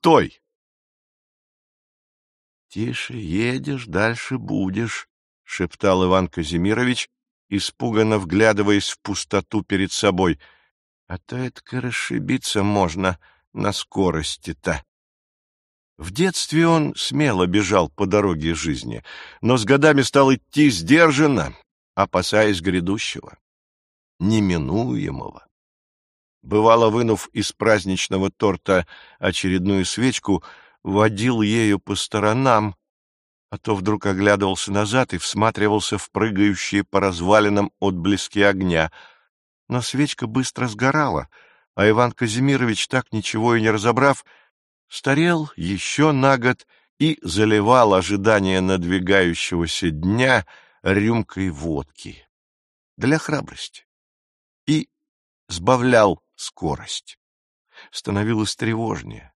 Стой! Тише едешь, дальше будешь, — шептал Иван Казимирович, испуганно вглядываясь в пустоту перед собой. А то это расшибиться можно на скорости-то. В детстве он смело бежал по дороге жизни, но с годами стал идти сдержанно, опасаясь грядущего, неминуемого. Бывало, вынув из праздничного торта очередную свечку, водил ею по сторонам, а то вдруг оглядывался назад и всматривался в прыгающие по развалинам отблески огня. Но свечка быстро сгорала, а Иван Казимирович, так ничего и не разобрав, старел еще на год и заливал ожидание надвигающегося дня рюмкой водки для храбрости и сбавлял скорость. Становилось тревожнее.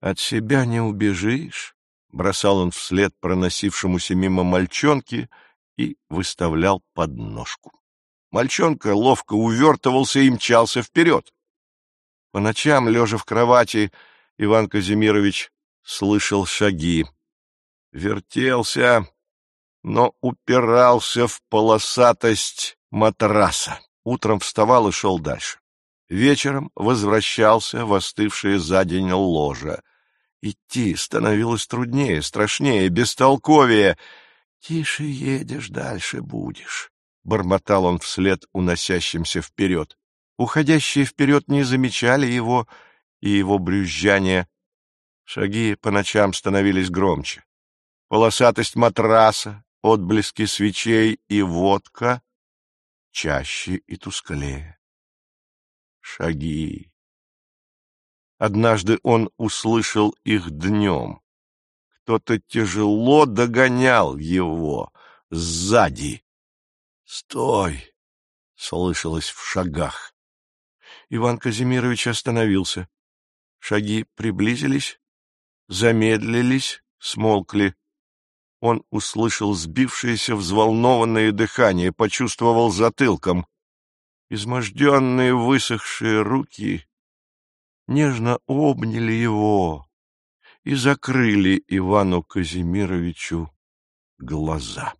От себя не убежишь, бросал он вслед проносившемуся мимо мальчонке и выставлял подножку. Мальчонка ловко увертывался и мчался вперед. По ночам, лежа в кровати, Иван Казимирович слышал шаги. Вертелся, но упирался в полосатость матраса. Утром вставал и шел дальше. Вечером возвращался в остывшее за день ложа. Идти становилось труднее, страшнее, бестолковее. «Тише едешь, дальше будешь», — бормотал он вслед уносящимся вперед. Уходящие вперед не замечали его и его брюзжание. Шаги по ночам становились громче. Полосатость матраса, отблески свечей и водка чаще и тусклее. Шаги. Однажды он услышал их днем. Кто-то тяжело догонял его сзади. «Стой!» — слышалось в шагах. Иван Казимирович остановился. Шаги приблизились, замедлились, смолкли. Он услышал сбившееся взволнованное дыхание, почувствовал затылком. Изможденные высохшие руки нежно обняли его и закрыли Ивану Казимировичу глаза.